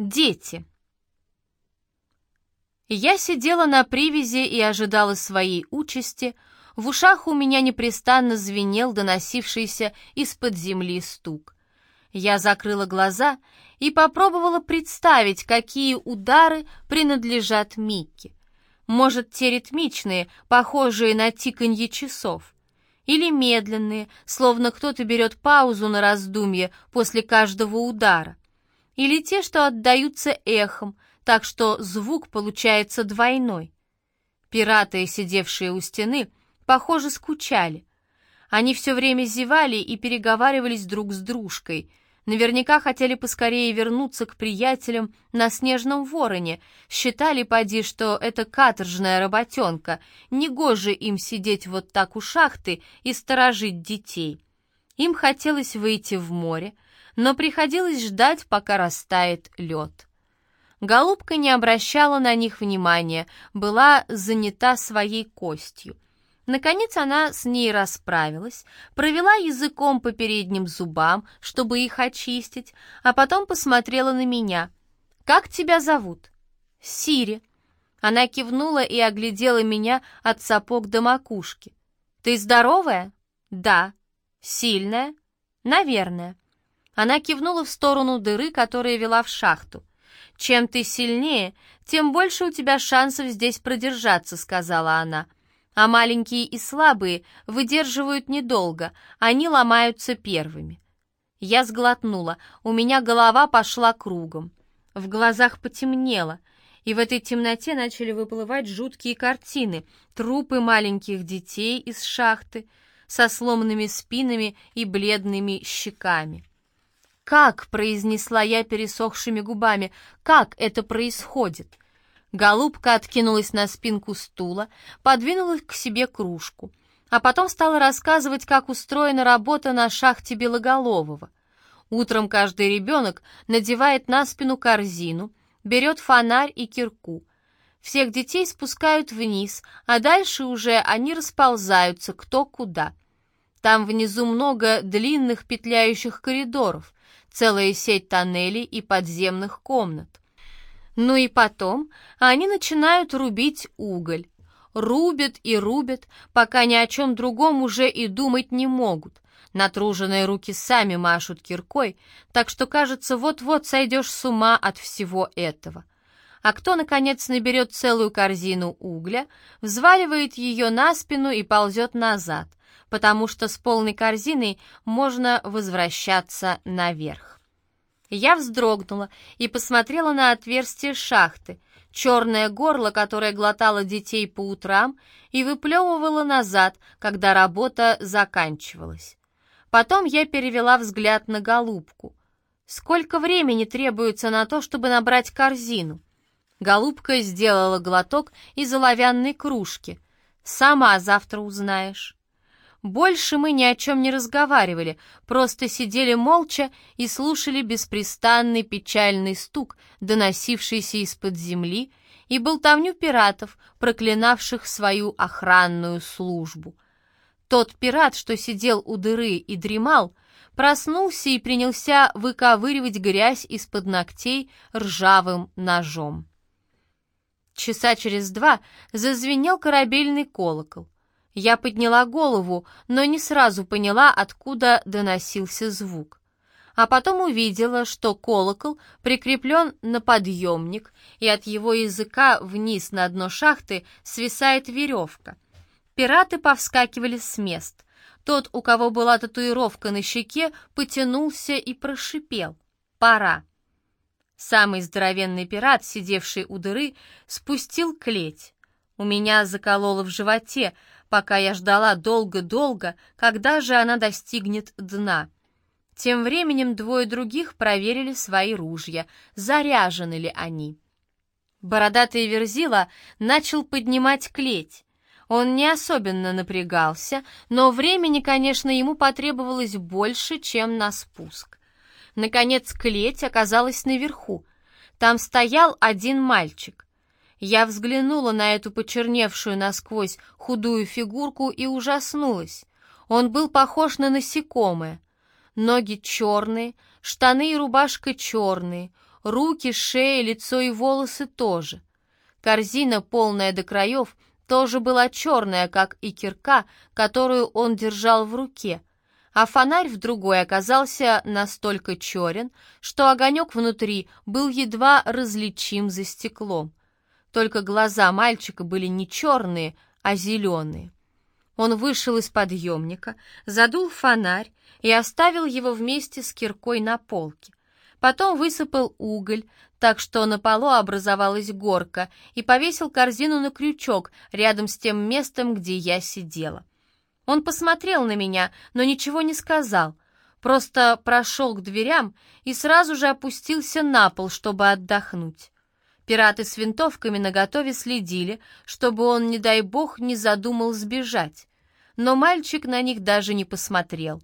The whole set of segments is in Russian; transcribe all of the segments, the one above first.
Дети. Я сидела на привязи и ожидала своей участи. В ушах у меня непрестанно звенел доносившийся из-под земли стук. Я закрыла глаза и попробовала представить, какие удары принадлежат Микке. Может, те ритмичные, похожие на тиканье часов. Или медленные, словно кто-то берет паузу на раздумье после каждого удара или те, что отдаются эхом, так что звук получается двойной. Пираты, сидевшие у стены, похоже, скучали. Они все время зевали и переговаривались друг с дружкой. Наверняка хотели поскорее вернуться к приятелям на снежном вороне. Считали, поди, что это каторжная работенка. Негоже им сидеть вот так у шахты и сторожить детей. Им хотелось выйти в море, но приходилось ждать, пока растает лед. Голубка не обращала на них внимания, была занята своей костью. Наконец она с ней расправилась, провела языком по передним зубам, чтобы их очистить, а потом посмотрела на меня. «Как тебя зовут?» «Сири». Она кивнула и оглядела меня от сапог до макушки. «Ты здоровая?» «Да». «Сильная?» «Наверное». Она кивнула в сторону дыры, которая вела в шахту. «Чем ты сильнее, тем больше у тебя шансов здесь продержаться», — сказала она. «А маленькие и слабые выдерживают недолго, они ломаются первыми». Я сглотнула, у меня голова пошла кругом. В глазах потемнело, и в этой темноте начали выплывать жуткие картины, трупы маленьких детей из шахты со сломанными спинами и бледными щеками. «Как?» — произнесла я пересохшими губами. «Как это происходит?» Голубка откинулась на спинку стула, подвинула к себе кружку, а потом стала рассказывать, как устроена работа на шахте Белоголового. Утром каждый ребенок надевает на спину корзину, берет фонарь и кирку. Всех детей спускают вниз, а дальше уже они расползаются кто куда. Там внизу много длинных петляющих коридоров целая сеть тоннелей и подземных комнат. Ну и потом они начинают рубить уголь. Рубят и рубят, пока ни о чем другом уже и думать не могут. Натруженные руки сами машут киркой, так что, кажется, вот-вот сойдешь с ума от всего этого. А кто, наконец, наберет целую корзину угля, взваливает ее на спину и ползет назад, потому что с полной корзиной можно возвращаться наверх. Я вздрогнула и посмотрела на отверстие шахты, черное горло, которое глотало детей по утрам и выплевывало назад, когда работа заканчивалась. Потом я перевела взгляд на голубку. Сколько времени требуется на то, чтобы набрать корзину? Голубка сделала глоток из оловянной кружки. Сама завтра узнаешь. Больше мы ни о чем не разговаривали, просто сидели молча и слушали беспрестанный печальный стук, доносившийся из-под земли, и болтовню пиратов, проклинавших свою охранную службу. Тот пират, что сидел у дыры и дремал, проснулся и принялся выковыривать грязь из-под ногтей ржавым ножом. Часа через два зазвенел корабельный колокол. Я подняла голову, но не сразу поняла, откуда доносился звук. А потом увидела, что колокол прикреплен на подъемник, и от его языка вниз на дно шахты свисает веревка. Пираты повскакивали с мест. Тот, у кого была татуировка на щеке, потянулся и прошипел. «Пора!» Самый здоровенный пират, сидевший у дыры, спустил клеть. У меня закололо в животе, пока я ждала долго-долго, когда же она достигнет дна. Тем временем двое других проверили свои ружья, заряжены ли они. Бородатый Верзила начал поднимать клеть. Он не особенно напрягался, но времени, конечно, ему потребовалось больше, чем на спуск. Наконец клеть оказалась наверху. Там стоял один мальчик. Я взглянула на эту почерневшую насквозь худую фигурку и ужаснулась. Он был похож на насекомое. Ноги черные, штаны и рубашка черные, руки, шея, лицо и волосы тоже. Корзина, полная до краев, тоже была черная, как и кирка, которую он держал в руке, а фонарь в другой оказался настолько черен, что огонек внутри был едва различим за стеклом. Только глаза мальчика были не черные, а зеленые. Он вышел из подъемника, задул фонарь и оставил его вместе с киркой на полке. Потом высыпал уголь, так что на полу образовалась горка, и повесил корзину на крючок рядом с тем местом, где я сидела. Он посмотрел на меня, но ничего не сказал, просто прошел к дверям и сразу же опустился на пол, чтобы отдохнуть. Пираты с винтовками наготове следили, чтобы он, не дай бог, не задумал сбежать. Но мальчик на них даже не посмотрел.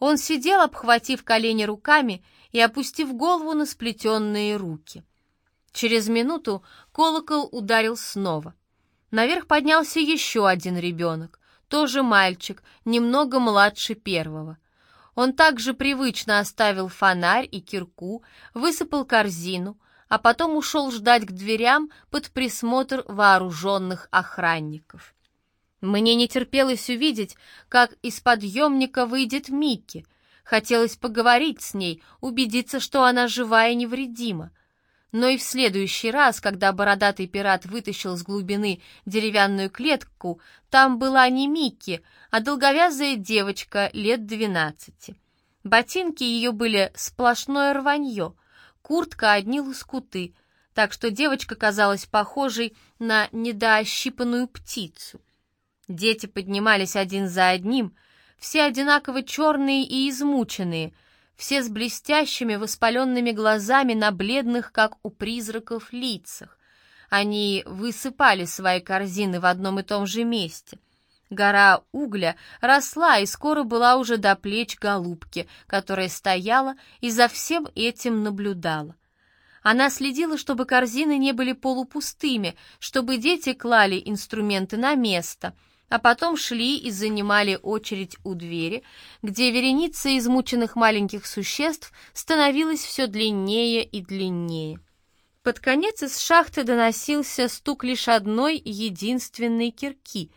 Он сидел, обхватив колени руками и опустив голову на сплетенные руки. Через минуту колокол ударил снова. Наверх поднялся еще один ребенок, тоже мальчик, немного младше первого. Он также привычно оставил фонарь и кирку, высыпал корзину, а потом ушел ждать к дверям под присмотр вооруженных охранников. Мне не терпелось увидеть, как из подъемника выйдет Микки. Хотелось поговорить с ней, убедиться, что она жива и невредима. Но и в следующий раз, когда бородатый пират вытащил с глубины деревянную клетку, там была не Микки, а долговязая девочка лет двенадцати. Ботинки ее были сплошное рванье, куртка одни лоскуты, так что девочка казалась похожей на недоощипанную птицу. Дети поднимались один за одним, все одинаково черные и измученные, все с блестящими воспаленными глазами на бледных, как у призраков, лицах. Они высыпали свои корзины в одном и том же месте. Гора угля росла и скоро была уже до плеч голубки, которая стояла и за всем этим наблюдала. Она следила, чтобы корзины не были полупустыми, чтобы дети клали инструменты на место — а потом шли и занимали очередь у двери, где вереница измученных маленьких существ становилась все длиннее и длиннее. Под конец из шахты доносился стук лишь одной единственной кирки.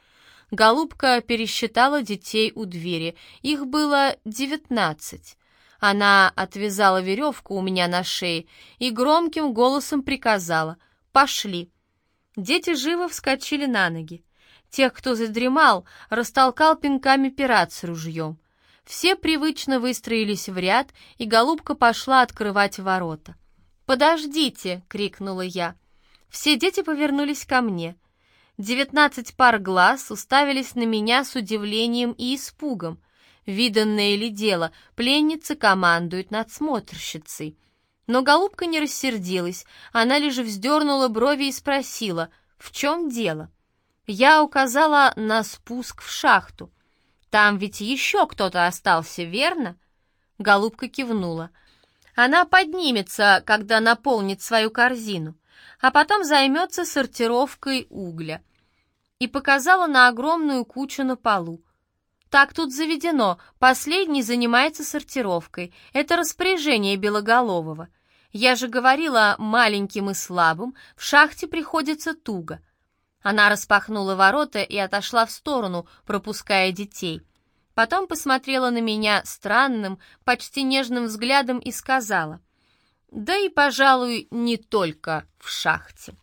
Голубка пересчитала детей у двери, их было девятнадцать. Она отвязала веревку у меня на шее и громким голосом приказала «Пошли». Дети живо вскочили на ноги. Тех, кто задремал, растолкал пинками пират с ружьем. Все привычно выстроились в ряд, и голубка пошла открывать ворота. «Подождите!» — крикнула я. Все дети повернулись ко мне. Девятнадцать пар глаз уставились на меня с удивлением и испугом. Виданное ли дело, пленница командует надсмотрщицей. Но голубка не рассердилась, она лишь вздернула брови и спросила, в чем дело? Я указала на спуск в шахту. Там ведь еще кто-то остался, верно? Голубка кивнула. Она поднимется, когда наполнит свою корзину, а потом займется сортировкой угля. И показала на огромную кучу на полу. Так тут заведено, последний занимается сортировкой. Это распоряжение Белоголового. Я же говорила, маленьким и слабым в шахте приходится туго — она распахнула ворота и отошла в сторону, пропуская детей. Потом посмотрела на меня странным, почти нежным взглядом и сказала, «Да и, пожалуй, не только в шахте».